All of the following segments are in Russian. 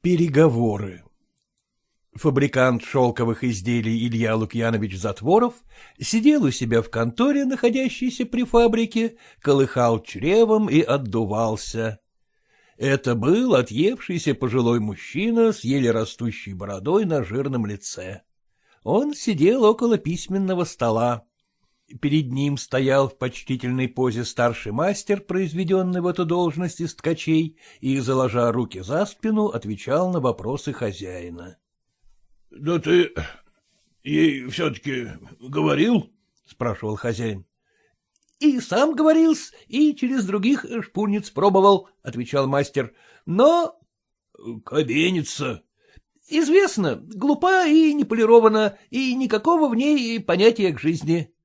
Переговоры Фабрикант шелковых изделий Илья Лукьянович Затворов сидел у себя в конторе, находящейся при фабрике, колыхал чревом и отдувался. Это был отъевшийся пожилой мужчина с еле растущей бородой на жирном лице. Он сидел около письменного стола. Перед ним стоял в почтительной позе старший мастер, произведенный в эту должность из ткачей, и, заложа руки за спину, отвечал на вопросы хозяина. — Да ты ей все-таки говорил? — спрашивал хозяин. — И сам говорил, и через других шпурниц пробовал, — отвечал мастер. — Но... — Кабеница. — Известно, глупа и не полирована, и никакого в ней понятия к жизни. —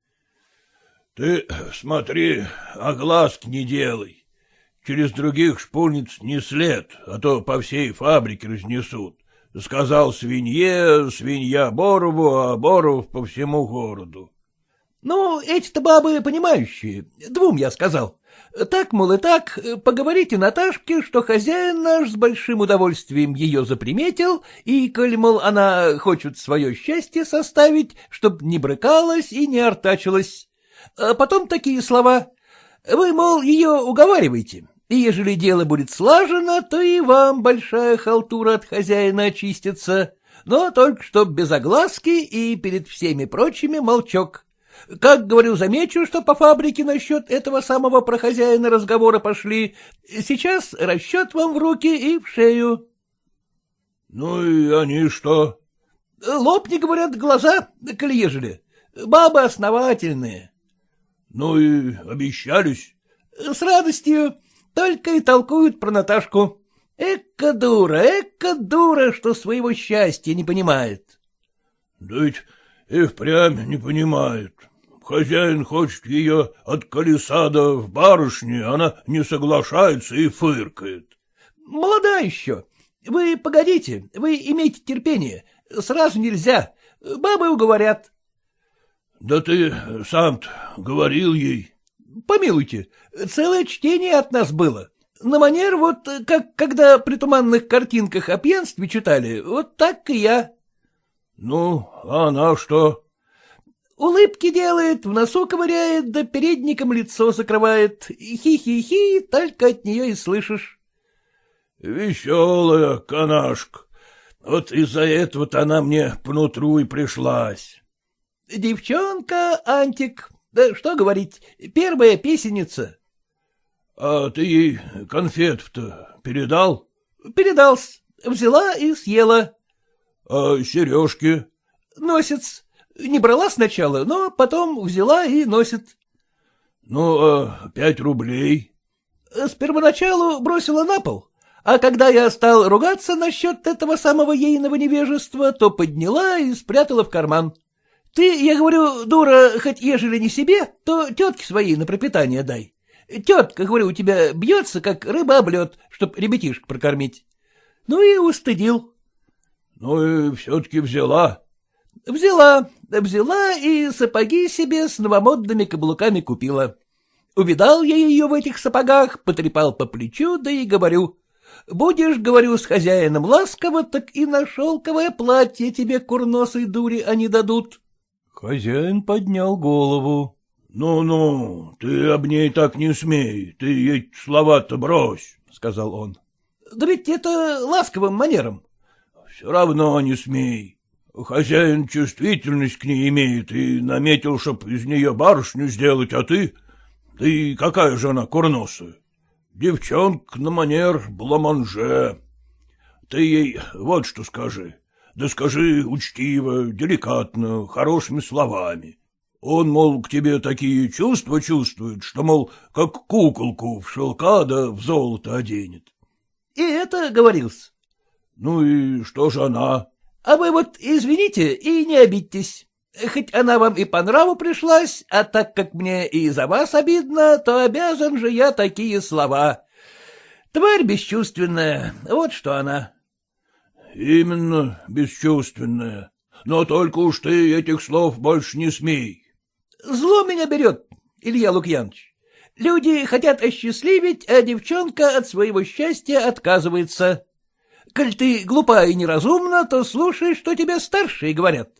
Ты смотри, огласки не делай. Через других шпурниц не след, а то по всей фабрике разнесут. Сказал свинье, свинья Борову, а Боров по всему городу. Ну, эти-то бабы понимающие. Двум я сказал. Так, мол, и так, поговорите Наташке, что хозяин наш с большим удовольствием ее заприметил, и, коль, мол, она хочет свое счастье составить, чтоб не брыкалась и не артачилась. А потом такие слова. Вы, мол, ее уговариваете, и ежели дело будет слажено, то и вам большая халтура от хозяина очистится, но только чтоб без огласки и перед всеми прочими молчок. Как, говорю, замечу, что по фабрике насчет этого самого прохозяина разговора пошли. Сейчас расчет вам в руки и в шею. — Ну и они что? — Лопни, говорят, глаза, коли ежели. Бабы основательные. — Ну и обещались? — С радостью, только и толкуют про Наташку. Эка дура, эка дура, что своего счастья не понимает. — Да ведь и впрямь не понимает. Хозяин хочет ее от колесада в барышни, она не соглашается и фыркает. — Молода еще. Вы погодите, вы имейте терпение. Сразу нельзя. Бабы уговорят. — Да ты сам говорил ей. — Помилуйте, целое чтение от нас было. На манер вот, как когда при туманных картинках о пьянстве читали, вот так и я. — Ну, а она что? Улыбки делает, в носу ковыряет, да передником лицо закрывает. Хи-хи-хи, только от нее и слышишь. — Веселая канашка. Вот из-за этого-то она мне понутру и пришлась. — Девчонка, Антик, да что говорить, первая песенница. — А ты ей конфет-то передал? — Передался. Взяла и съела. — А сережки? — Носец. Не брала сначала, но потом взяла и носит. — Ну, а пять рублей? С первоначалу бросила на пол, а когда я стал ругаться насчет этого самого ейного невежества, то подняла и спрятала в карман. Ты, я говорю, дура, хоть ежели не себе, то тетке своей на пропитание дай. Тетка, говорю, у тебя бьется, как рыба об лед, чтоб ребятишек прокормить. Ну и устыдил. — Ну и все-таки взяла. Взяла, взяла и сапоги себе с новомодными каблуками купила. Увидал я ее в этих сапогах, потрепал по плечу, да и говорю. Будешь, говорю, с хозяином ласково, так и на шелковое платье тебе курносой дури они дадут. Хозяин поднял голову. «Ну — Ну-ну, ты об ней так не смей, ты ей слова-то брось, — сказал он. — Да ведь это ласковым манером. — Все равно не смей. Хозяин чувствительность к ней имеет и наметил, чтоб из нее барышню сделать, а ты... Ты какая же она курносая? Девчонка на манер бламанже. Ты ей вот что скажи. Да скажи учтиво, деликатно, хорошими словами. Он, мол, к тебе такие чувства чувствует, что, мол, как куколку в шелка да в золото оденет. — И это говорился. — Ну и что же она? А вы вот извините и не обидьтесь. Хоть она вам и по нраву пришлась, а так как мне и за вас обидно, то обязан же я такие слова. Тварь бесчувственная, вот что она. — Именно бесчувственная. Но только уж ты этих слов больше не смей. — Зло меня берет, Илья Лукьянович. Люди хотят осчастливить, а девчонка от своего счастья отказывается. коль ты глупа и неразумна, то слушай, что тебе старшие говорят.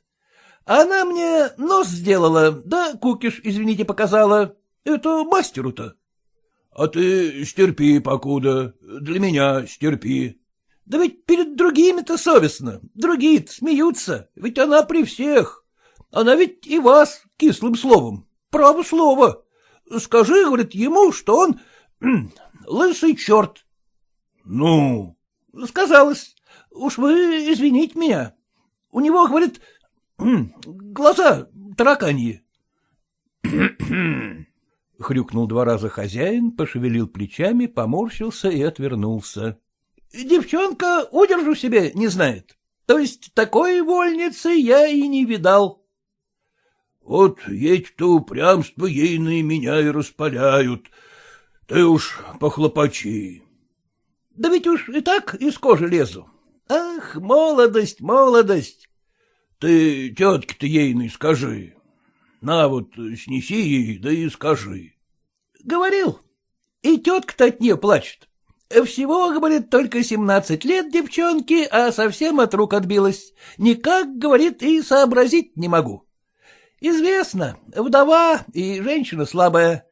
Она мне нос сделала, да кукиш, извините, показала. Это мастеру-то. А ты стерпи, покуда. Для меня стерпи. Да ведь перед другими-то совестно. Другие смеются, ведь она при всех. Она ведь и вас кислым словом. Право слово. Скажи, говорит, ему, что он лысый черт. Ну? Сказалось. Уж вы извините меня. У него, говорит, глаза тараканьи. Хрюкнул два раза хозяин, пошевелил плечами, поморщился и отвернулся. Девчонка удержу себе не знает. То есть такой вольницы я и не видал. Вот эти-то упрямство ейные меня и распаляют. Ты уж похлопочи. Да ведь уж и так из кожи лезу. Ах, молодость, молодость. Ты тетке-то ейной скажи. На вот, снеси ей, да и скажи. Говорил. И тетка-то от нее плачет. Всего, говорит, только семнадцать лет девчонки, а совсем от рук отбилась. Никак, говорит, и сообразить не могу. Известно, вдова и женщина слабая.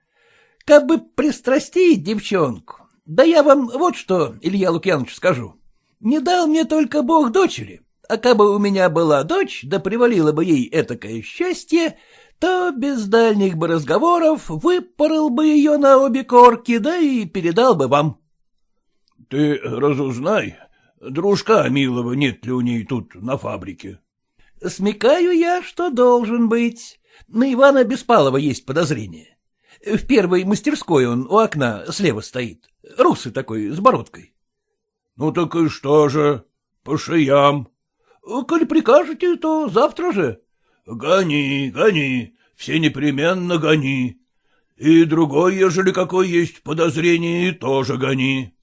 Как бы пристрастить девчонку. Да я вам вот что, Илья Лукьянович, скажу. Не дал мне только бог дочери, а как бы у меня была дочь, да привалило бы ей этакое счастье, то без дальних бы разговоров выпорол бы ее на обе корки, да и передал бы вам. — Ты разузнай, дружка милого нет ли у ней тут на фабрике? — Смекаю я, что должен быть. На Ивана Беспалова есть подозрение. В первой мастерской он у окна слева стоит. Русый такой, с бородкой. — Ну так и что же? По шеям. — Коль прикажете, то завтра же. — Гони, гони, все непременно гони. И другой, ежели какой есть подозрение, тоже гони. —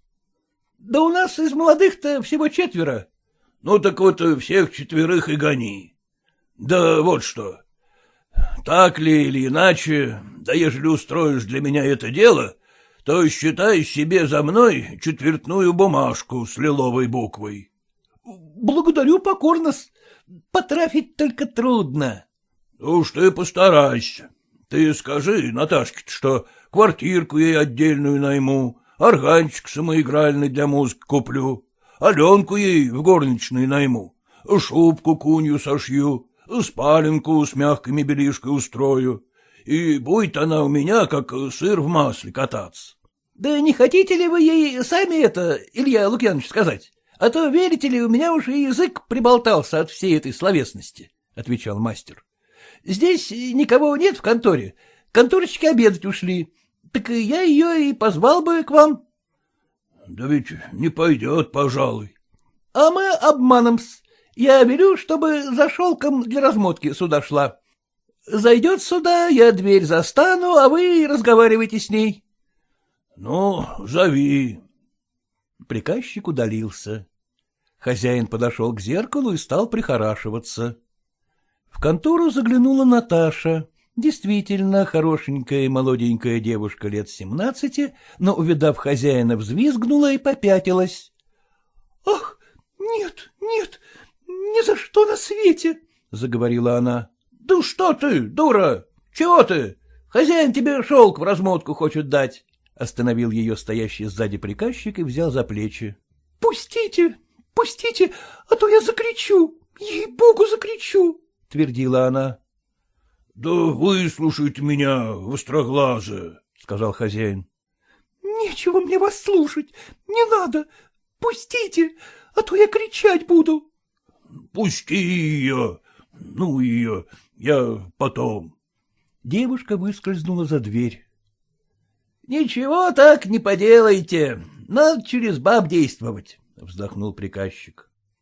Да у нас из молодых-то всего четверо. — Ну так вот всех четверых и гони. Да вот что. Так ли или иначе, да ежели устроишь для меня это дело, то считай себе за мной четвертную бумажку с лиловой буквой. — Благодарю покорно-с. Потрафить только трудно. — Уж ты постарайся. Ты скажи Наташке, что квартирку ей отдельную найму, органчик самоигральный для музыки куплю, Аленку ей в горничной найму, шубку кунью сошью, спаленку с мягкой мебелишкой устрою, и будет она у меня, как сыр в масле, кататься. — Да не хотите ли вы ей сами это, Илья Лукьянович, сказать? А то, верите ли, у меня уже язык приболтался от всей этой словесности, — отвечал мастер. — Здесь никого нет в конторе. Конторщики обедать ушли. Так я ее и позвал бы к вам. — Да ведь не пойдет, пожалуй. — А мы обманом-с. Я велю, чтобы за шелком для размотки сюда шла. Зайдет сюда, я дверь застану, а вы разговаривайте с ней. — Ну, зови. Приказчик удалился. Хозяин подошел к зеркалу и стал прихорашиваться. В контору заглянула Наташа. Действительно, хорошенькая молоденькая девушка лет семнадцати, но, увидав хозяина, взвизгнула и попятилась. — Ах, нет, нет, ни за что на свете! — заговорила она. — Да что ты, дура! Чего ты? Хозяин тебе шелк в размотку хочет дать. Остановил ее стоящий сзади приказчик и взял за плечи. — Пустите, пустите, а то я закричу, ей-богу, закричу, — твердила она. — Да выслушайте меня, востроглазая, — сказал хозяин. — Нечего мне вас слушать, не надо, пустите, а то я кричать буду. — Пусти ее, ну ее, я потом. Девушка выскользнула за дверь. — Ничего так не поделаете, надо через баб действовать, — вздохнул приказчик.